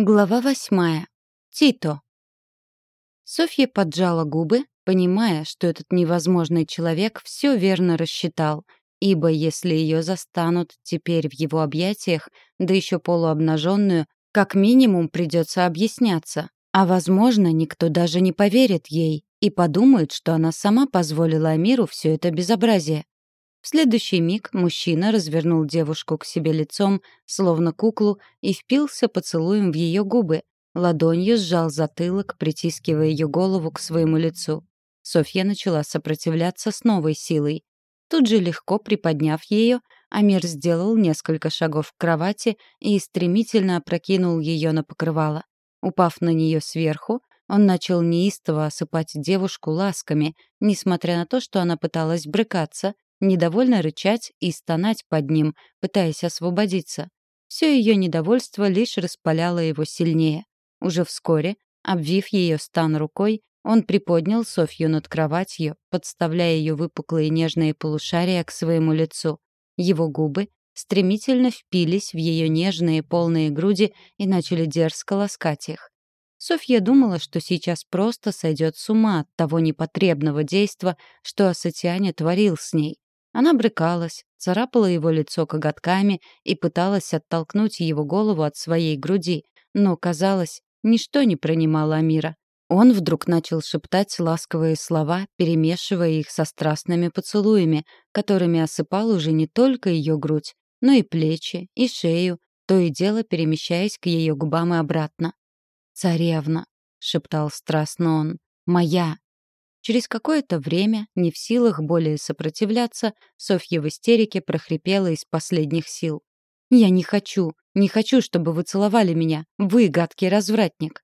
Глава восьмая. Тито. Софья поджала губы, понимая, что этот невозможный человек все верно рассчитал, ибо если ее застанут теперь в его объятиях, да еще полуобнаженную, как минимум придется объясняться, а, возможно, никто даже не поверит ей и подумает, что она сама позволила Амиру все это безобразие. В следующий миг мужчина развернул девушку к себе лицом, словно куклу, и впился поцелуем в ее губы. Ладонью сжал затылок, притискивая ее голову к своему лицу. Софья начала сопротивляться с новой силой. Тут же легко приподняв ее, Амир сделал несколько шагов к кровати и стремительно опрокинул ее на покрывало. Упав на нее сверху, он начал неистово осыпать девушку ласками, несмотря на то, что она пыталась брыкаться, недовольно рычать и стонать под ним, пытаясь освободиться. Все ее недовольство лишь распаляло его сильнее. Уже вскоре, обвив ее стан рукой, он приподнял Софью над кроватью, подставляя ее выпуклые нежные полушария к своему лицу. Его губы стремительно впились в ее нежные полные груди и начали дерзко ласкать их. Софья думала, что сейчас просто сойдет с ума от того непотребного действа, что Асатиане творил с ней. Она брыкалась, царапала его лицо коготками и пыталась оттолкнуть его голову от своей груди, но, казалось, ничто не принимало Амира. Он вдруг начал шептать ласковые слова, перемешивая их со страстными поцелуями, которыми осыпал уже не только ее грудь, но и плечи, и шею, то и дело перемещаясь к ее губам и обратно. «Царевна», — шептал страстно он, — «моя, Через какое-то время, не в силах более сопротивляться, Софья в истерике прохрипела из последних сил. «Я не хочу, не хочу, чтобы вы целовали меня. Вы гадкий развратник».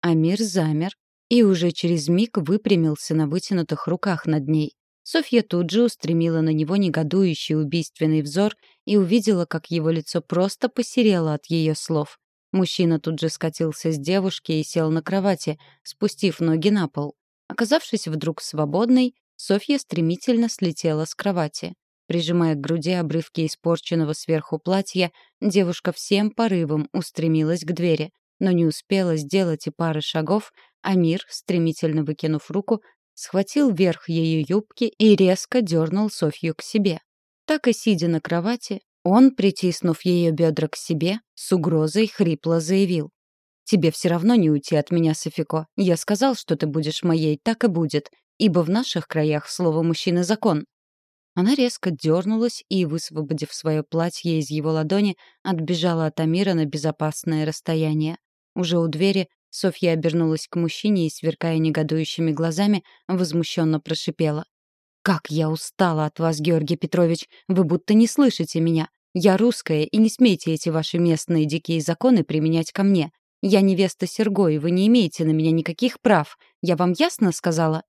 Амир замер и уже через миг выпрямился на вытянутых руках над ней. Софья тут же устремила на него негодующий убийственный взор и увидела, как его лицо просто посерело от ее слов. Мужчина тут же скатился с девушки и сел на кровати, спустив ноги на пол. Оказавшись вдруг свободной, Софья стремительно слетела с кровати. Прижимая к груди обрывки испорченного сверху платья, девушка всем порывом устремилась к двери, но не успела сделать и пары шагов, а мир, стремительно выкинув руку, схватил верх ее юбки и резко дернул Софью к себе. Так и сидя на кровати, он, притиснув ее бедра к себе, с угрозой хрипло заявил. Тебе все равно не уйти от меня, Софико. Я сказал, что ты будешь моей, так и будет. Ибо в наших краях слово «мужчина» — закон». Она резко дернулась и, высвободив свое платье из его ладони, отбежала от Амира на безопасное расстояние. Уже у двери Софья обернулась к мужчине и, сверкая негодующими глазами, возмущенно прошипела. «Как я устала от вас, Георгий Петрович! Вы будто не слышите меня! Я русская, и не смейте эти ваши местные дикие законы применять ко мне. Я невеста Серго, и вы не имеете на меня никаких прав. Я вам ясно сказала?»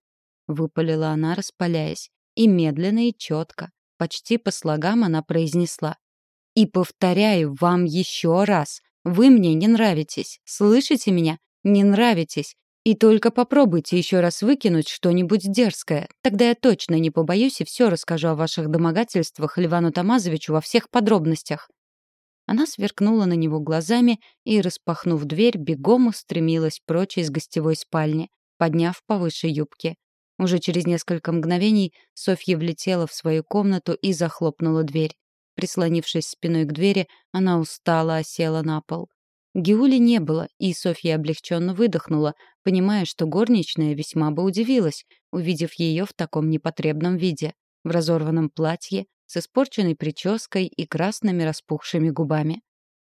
Выпалила она, распаляясь. И медленно и четко, почти по слогам она произнесла. «И повторяю вам еще раз. Вы мне не нравитесь. Слышите меня? Не нравитесь. И только попробуйте еще раз выкинуть что-нибудь дерзкое. Тогда я точно не побоюсь и все расскажу о ваших домогательствах Ливану Тамазовичу во всех подробностях. Она сверкнула на него глазами и, распахнув дверь, бегом устремилась прочь из гостевой спальни, подняв повыше юбки. Уже через несколько мгновений Софья влетела в свою комнату и захлопнула дверь. Прислонившись спиной к двери, она устала осела на пол. Гиули не было, и Софья облегченно выдохнула, понимая, что горничная весьма бы удивилась, увидев ее в таком непотребном виде, в разорванном платье, с испорченной прической и красными распухшими губами.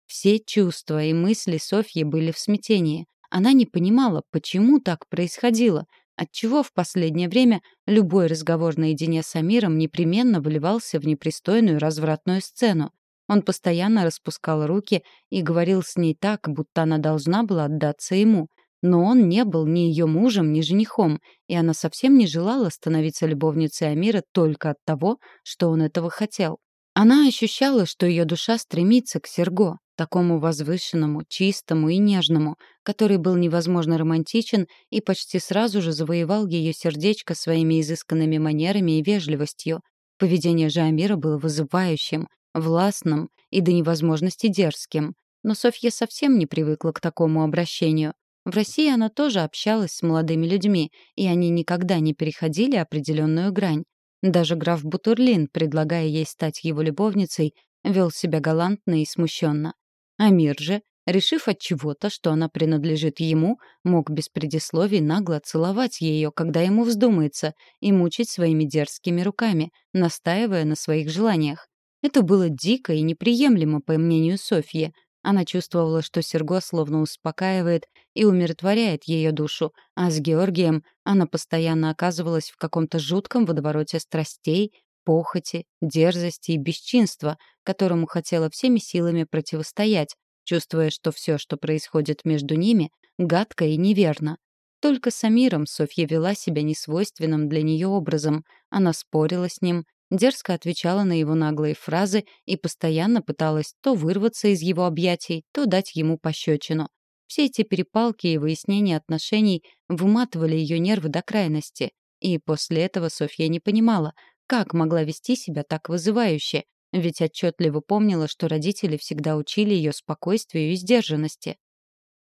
Все чувства и мысли Софьи были в смятении. Она не понимала, почему так происходило, отчего в последнее время любой разговор наедине с Амиром непременно выливался в непристойную развратную сцену. Он постоянно распускал руки и говорил с ней так, будто она должна была отдаться ему, но он не был ни ее мужем, ни женихом, и она совсем не желала становиться любовницей Амира только от того, что он этого хотел. Она ощущала, что ее душа стремится к Серго, такому возвышенному, чистому и нежному, который был невозможно романтичен и почти сразу же завоевал ее сердечко своими изысканными манерами и вежливостью. Поведение же Амира было вызывающим, властным и до невозможности дерзким. Но Софья совсем не привыкла к такому обращению. В России она тоже общалась с молодыми людьми, и они никогда не переходили определенную грань. Даже граф Бутурлин, предлагая ей стать его любовницей, вел себя галантно и смущенно. Амир же, решив от чего-то, что она принадлежит ему, мог без предисловий нагло целовать ее, когда ему вздумается, и мучить своими дерзкими руками, настаивая на своих желаниях. Это было дико и неприемлемо, по мнению Софьи. Она чувствовала, что Серго словно успокаивает и умиротворяет ее душу, а с Георгием она постоянно оказывалась в каком-то жутком водовороте страстей, похоти, дерзости и бесчинства, которому хотела всеми силами противостоять, чувствуя, что все, что происходит между ними, гадко и неверно. Только с Амиром Софья вела себя несвойственным для нее образом. Она спорила с ним, дерзко отвечала на его наглые фразы и постоянно пыталась то вырваться из его объятий, то дать ему пощечину. Все эти перепалки и выяснения отношений выматывали ее нервы до крайности. И после этого Софья не понимала, как могла вести себя так вызывающе, ведь отчетливо помнила, что родители всегда учили ее спокойствию и сдержанности.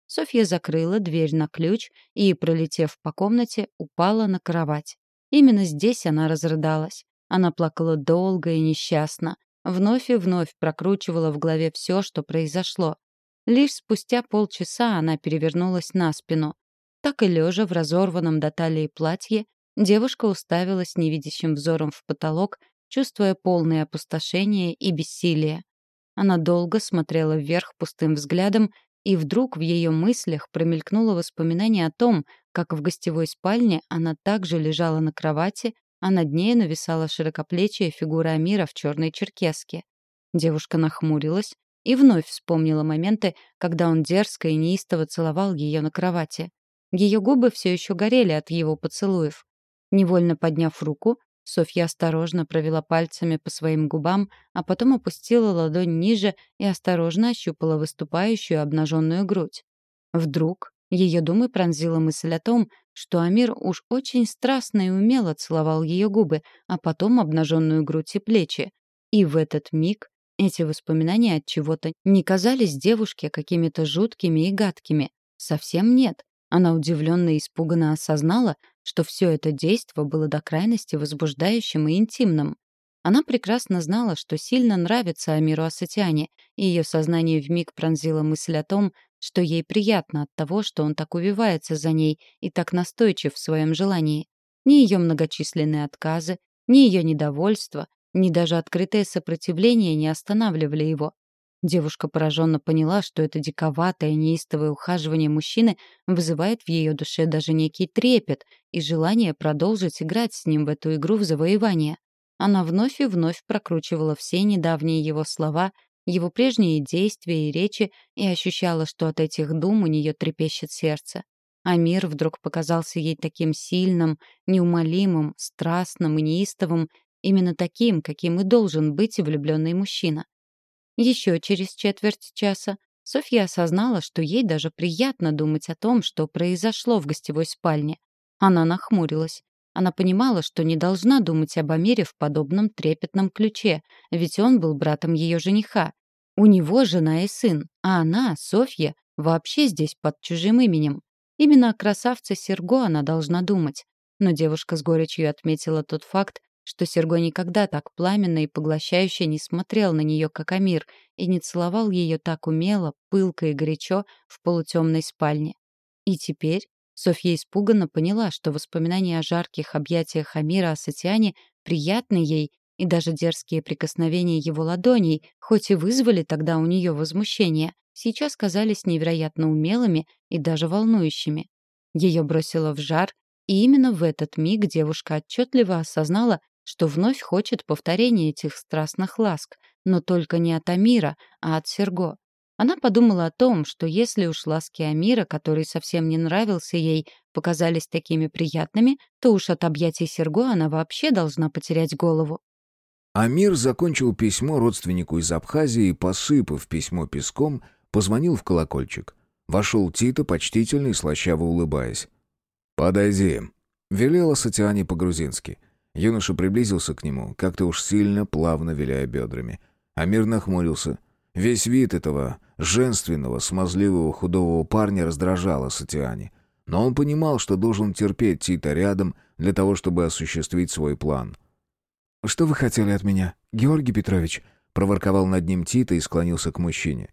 Софья закрыла дверь на ключ и, пролетев по комнате, упала на кровать. Именно здесь она разрыдалась. Она плакала долго и несчастно, вновь и вновь прокручивала в голове все, что произошло. Лишь спустя полчаса она перевернулась на спину. Так и лежа в разорванном до талии платье, девушка уставилась невидящим взором в потолок, чувствуя полное опустошение и бессилие. Она долго смотрела вверх пустым взглядом, и вдруг в ее мыслях промелькнуло воспоминание о том, как в гостевой спальне она также лежала на кровати, а над ней нависала широкоплечья фигура Амира в черной черкеске. Девушка нахмурилась и вновь вспомнила моменты, когда он дерзко и неистово целовал ее на кровати. Ее губы все еще горели от его поцелуев. Невольно подняв руку, Софья осторожно провела пальцами по своим губам, а потом опустила ладонь ниже и осторожно ощупала выступающую обнаженную грудь. Вдруг ее думы пронзила мысль о том, что Амир уж очень страстно и умело целовал ее губы, а потом обнаженную грудь и плечи. И в этот миг эти воспоминания от чего-то не казались девушке какими-то жуткими и гадкими. Совсем нет. Она удивленно и испуганно осознала, что все это действо было до крайности возбуждающим и интимным. Она прекрасно знала, что сильно нравится Амиру Асатиане, и ее сознание вмиг пронзила мысль о том, что ей приятно от того, что он так увивается за ней и так настойчив в своем желании. Ни ее многочисленные отказы, ни ее недовольство, ни даже открытое сопротивление не останавливали его. Девушка пораженно поняла, что это диковатое, неистовое ухаживание мужчины вызывает в ее душе даже некий трепет и желание продолжить играть с ним в эту игру в завоевание. Она вновь и вновь прокручивала все недавние его слова — его прежние действия и речи и ощущала, что от этих дум у нее трепещет сердце. А мир вдруг показался ей таким сильным, неумолимым, страстным и неистовым, именно таким, каким и должен быть влюбленный мужчина. Еще через четверть часа Софья осознала, что ей даже приятно думать о том, что произошло в гостевой спальне. Она нахмурилась. Она понимала, что не должна думать об Амире в подобном трепетном ключе, ведь он был братом ее жениха. У него жена и сын, а она, Софья, вообще здесь под чужим именем. Именно о красавце Серго она должна думать. Но девушка с горечью отметила тот факт, что Серго никогда так пламенно и поглощающе не смотрел на нее, как Амир, и не целовал ее так умело, пылко и горячо в полутемной спальне. И теперь, Софья испуганно поняла, что воспоминания о жарких объятиях Амира Асатиане приятны ей, и даже дерзкие прикосновения его ладоней, хоть и вызвали тогда у нее возмущение, сейчас казались невероятно умелыми и даже волнующими. Ее бросило в жар, и именно в этот миг девушка отчетливо осознала, что вновь хочет повторения этих страстных ласк, но только не от Амира, а от Серго. Она подумала о том, что если уж ласки Амира, который совсем не нравился ей, показались такими приятными, то уж от объятий Серго она вообще должна потерять голову. Амир закончил письмо родственнику из Абхазии посыпав письмо песком, позвонил в колокольчик. Вошел Тита, почтительно и слащаво улыбаясь. «Подойди», — велела Сатиане по-грузински. Юноша приблизился к нему, как-то уж сильно, плавно виляя бедрами. Амир нахмурился — Весь вид этого женственного, смазливого, худого парня раздражал Асатиане. Но он понимал, что должен терпеть Тита рядом для того, чтобы осуществить свой план. «Что вы хотели от меня, Георгий Петрович?» проворковал над ним Тита и склонился к мужчине.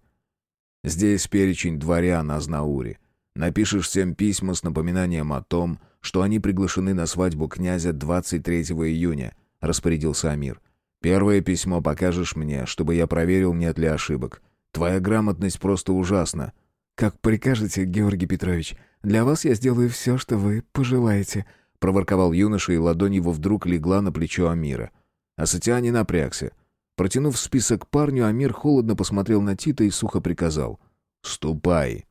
«Здесь перечень дворян Азнаури. Напишешь всем письма с напоминанием о том, что они приглашены на свадьбу князя 23 июня», — распорядился Амир. «Первое письмо покажешь мне, чтобы я проверил, нет ли ошибок. Твоя грамотность просто ужасна». «Как прикажете, Георгий Петрович. Для вас я сделаю все, что вы пожелаете», — проворковал юноша, и ладонь его вдруг легла на плечо Амира. Асатиане напрягся. Протянув список парню, Амир холодно посмотрел на Тита и сухо приказал. «Ступай».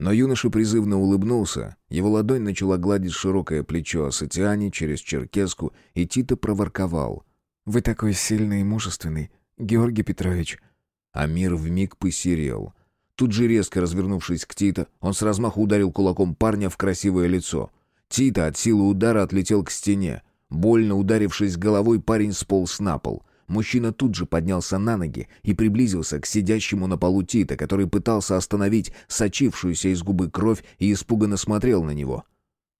Но юноша призывно улыбнулся, его ладонь начала гладить широкое плечо Асатиани через черкеску, и Тита проворковал. «Вы такой сильный и мужественный, Георгий Петрович». Амир вмиг посерел. Тут же, резко развернувшись к Тита, он с размаху ударил кулаком парня в красивое лицо. Тита от силы удара отлетел к стене. Больно ударившись головой, парень сполз на пол. Мужчина тут же поднялся на ноги и приблизился к сидящему на полу Тита, который пытался остановить сочившуюся из губы кровь и испуганно смотрел на него.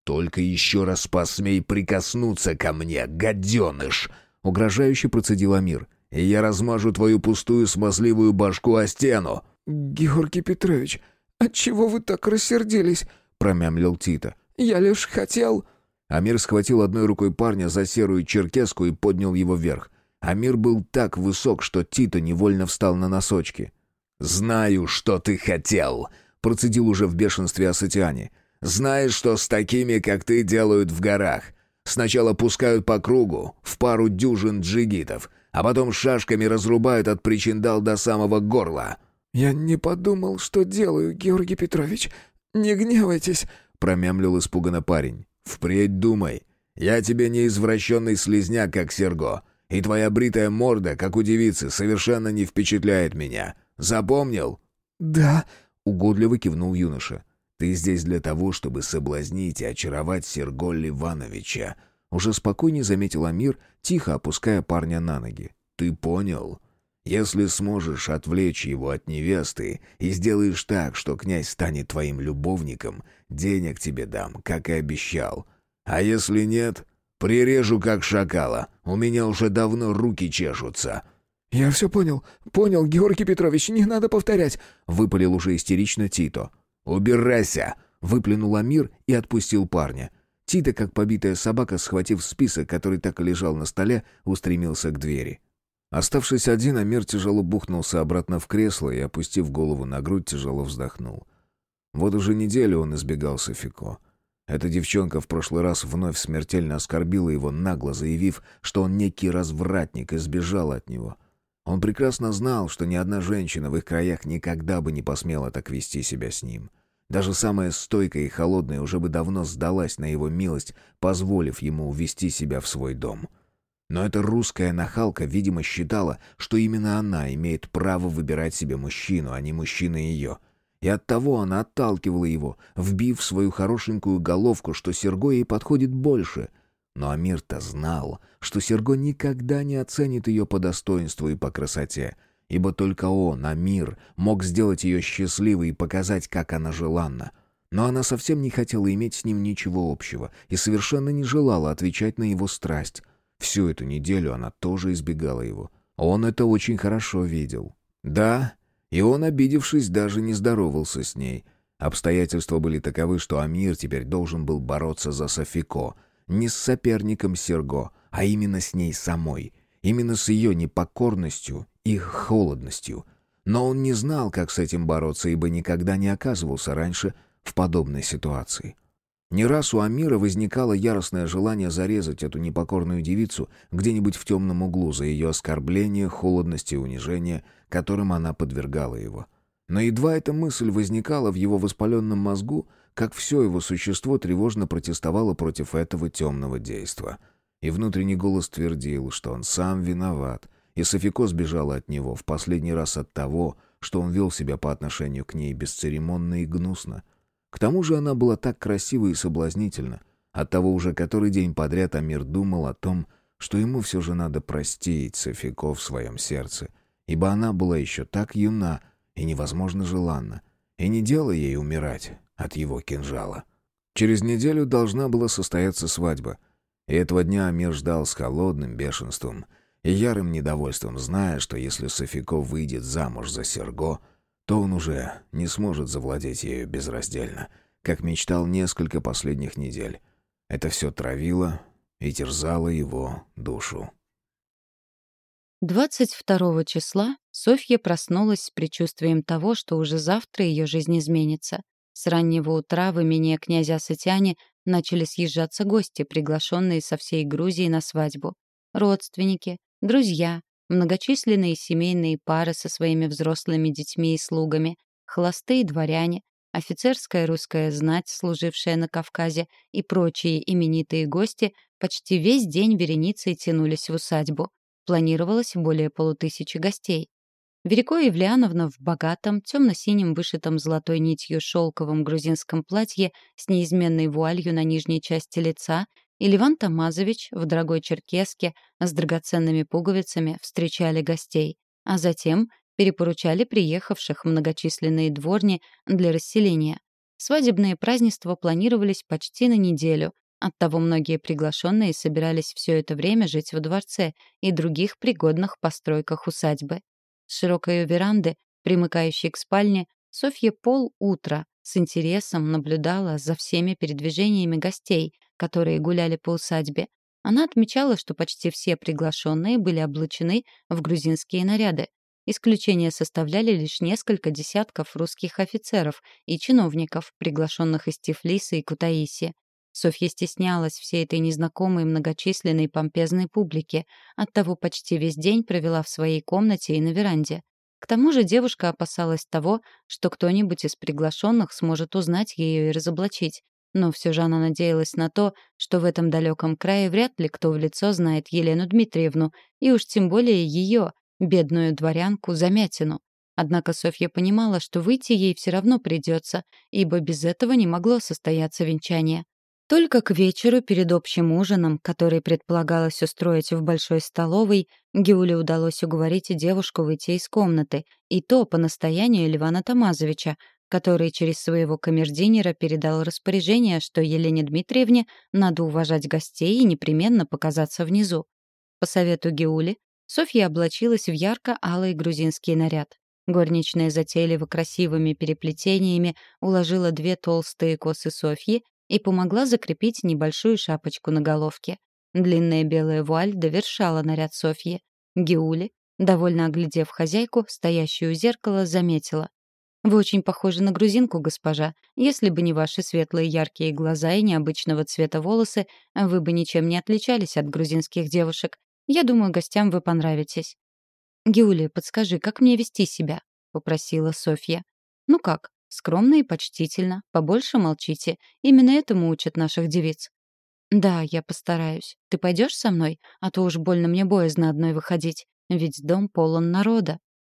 «Только еще раз посмей прикоснуться ко мне, гаденыш!» — угрожающе процедил Амир. «И я размажу твою пустую смазливую башку о стену!» «Георгий Петрович, отчего вы так рассердились?» — промямлил Тита. «Я лишь хотел...» Амир схватил одной рукой парня за серую черкеску и поднял его вверх. Амир был так высок, что Тита невольно встал на носочки. «Знаю, что ты хотел», — процедил уже в бешенстве Асатиане. «Знаешь, что с такими, как ты, делают в горах? Сначала пускают по кругу, в пару дюжин джигитов, а потом шашками разрубают от причиндал до самого горла». «Я не подумал, что делаю, Георгий Петрович. Не гневайтесь», — промямлил испуганно парень. «Впредь думай. Я тебе не извращенный слезняк, как Серго и твоя бритая морда, как у девицы, совершенно не впечатляет меня. Запомнил?» «Да», — угодливо кивнул юноша. «Ты здесь для того, чтобы соблазнить и очаровать Серголь Ивановича», — уже спокойнее заметил Амир, тихо опуская парня на ноги. «Ты понял?» Если сможешь отвлечь его от невесты и сделаешь так, что князь станет твоим любовником, денег тебе дам, как и обещал. А если нет, Прирежу, как шакала. У меня уже давно руки чешутся». «Я все понял. Понял, Георгий Петрович, не надо повторять», — выпалил уже истерично Тито. «Убирайся!» — выплюнул Амир и отпустил парня. Тита, как побитая собака, схватив список, который так и лежал на столе, устремился к двери. Оставшись один, Амир тяжело бухнулся обратно в кресло и, опустив голову на грудь, тяжело вздохнул. Вот уже неделю он избегал Софико. Эта девчонка в прошлый раз вновь смертельно оскорбила его, нагло заявив, что он некий развратник и сбежал от него. Он прекрасно знал, что ни одна женщина в их краях никогда бы не посмела так вести себя с ним. Даже самая стойкая и холодная уже бы давно сдалась на его милость, позволив ему увести себя в свой дом. Но эта русская нахалка, видимо, считала, что именно она имеет право выбирать себе мужчину, а не мужчина ее — и оттого она отталкивала его, вбив свою хорошенькую головку, что Серго ей подходит больше. Но Амир-то знал, что Серго никогда не оценит ее по достоинству и по красоте, ибо только он, Амир, мог сделать ее счастливой и показать, как она желанна. Но она совсем не хотела иметь с ним ничего общего и совершенно не желала отвечать на его страсть. Всю эту неделю она тоже избегала его. Он это очень хорошо видел. Да, и он, обидевшись, даже не здоровался с ней. Обстоятельства были таковы, что Амир теперь должен был бороться за Софико. Не с соперником Серго, а именно с ней самой. Именно с ее непокорностью и холодностью. Но он не знал, как с этим бороться, ибо никогда не оказывался раньше в подобной ситуации. Не раз у Амира возникало яростное желание зарезать эту непокорную девицу где-нибудь в темном углу за ее оскорбление, холодность и унижение, которым она подвергала его. Но едва эта мысль возникала в его воспаленном мозгу, как все его существо тревожно протестовало против этого темного действа. И внутренний голос твердил, что он сам виноват, и Софико сбежала от него в последний раз от того, что он вел себя по отношению к ней бесцеремонно и гнусно — к тому же она была так красива и соблазнительна. Оттого уже который день подряд Амир думал о том, что ему все же надо простить Софико в своем сердце ибо она была еще так юна и невозможно желанна, и не дело ей умирать от его кинжала. Через неделю должна была состояться свадьба, и этого дня Амир ждал с холодным бешенством и ярым недовольством, зная, что если Софико выйдет замуж за Серго, то он уже не сможет завладеть ею безраздельно, как мечтал несколько последних недель. Это все травило и терзало его душу. 22 числа Софья проснулась с предчувствием того, что уже завтра ее жизнь изменится. С раннего утра в имение князя Сатяни начали съезжаться гости, приглашенные со всей Грузии на свадьбу. Родственники, друзья, многочисленные семейные пары со своими взрослыми детьми и слугами, холостые дворяне, офицерская русская знать, служившая на Кавказе, и прочие именитые гости почти весь день вереницей тянулись в усадьбу. Планировалось более полутысячи гостей. Верико Евлеановна в богатом, темно-синем вышитом золотой нитью шелковом грузинском платье с неизменной вуалью на нижней части лица и Ливан Тамазович в дорогой черкеске с драгоценными пуговицами встречали гостей, а затем перепоручали приехавших многочисленные дворни для расселения. Свадебные празднества планировались почти на неделю, Оттого многие приглашенные собирались все это время жить во дворце и других пригодных постройках усадьбы. С широкой веранды, примыкающей к спальне, Софья пол утра с интересом наблюдала за всеми передвижениями гостей, которые гуляли по усадьбе. Она отмечала, что почти все приглашенные были облачены в грузинские наряды. Исключение составляли лишь несколько десятков русских офицеров и чиновников, приглашенных из Тифлиса и Кутаиси. Софья стеснялась всей этой незнакомой многочисленной помпезной публики, оттого почти весь день провела в своей комнате и на веранде. К тому же девушка опасалась того, что кто-нибудь из приглашенных сможет узнать ее и разоблачить. Но все же она надеялась на то, что в этом далеком крае вряд ли кто в лицо знает Елену Дмитриевну, и уж тем более ее, бедную дворянку, Замятину. Однако Софья понимала, что выйти ей все равно придется, ибо без этого не могло состояться венчание. Только к вечеру перед общим ужином, который предполагалось устроить в большой столовой, Геуле удалось уговорить девушку выйти из комнаты, и то по настоянию Ливана Тамазовича, который через своего камердинера передал распоряжение, что Елене Дмитриевне надо уважать гостей и непременно показаться внизу. По совету Геули, Софья облачилась в ярко-алый грузинский наряд. Горничная затейливо красивыми переплетениями уложила две толстые косы Софьи и помогла закрепить небольшую шапочку на головке. Длинная белая вуаль довершала наряд Софьи. Геули, довольно оглядев хозяйку, стоящую у зеркала, заметила. «Вы очень похожи на грузинку, госпожа. Если бы не ваши светлые яркие глаза и необычного цвета волосы, вы бы ничем не отличались от грузинских девушек. Я думаю, гостям вы понравитесь». «Геули, подскажи, как мне вести себя?» — попросила Софья. «Ну как, Скромно и почтительно, побольше молчите. Именно этому учат наших девиц. Да, я постараюсь. Ты пойдешь со мной? А то уж больно мне боязно одной выходить. Ведь дом полон народа.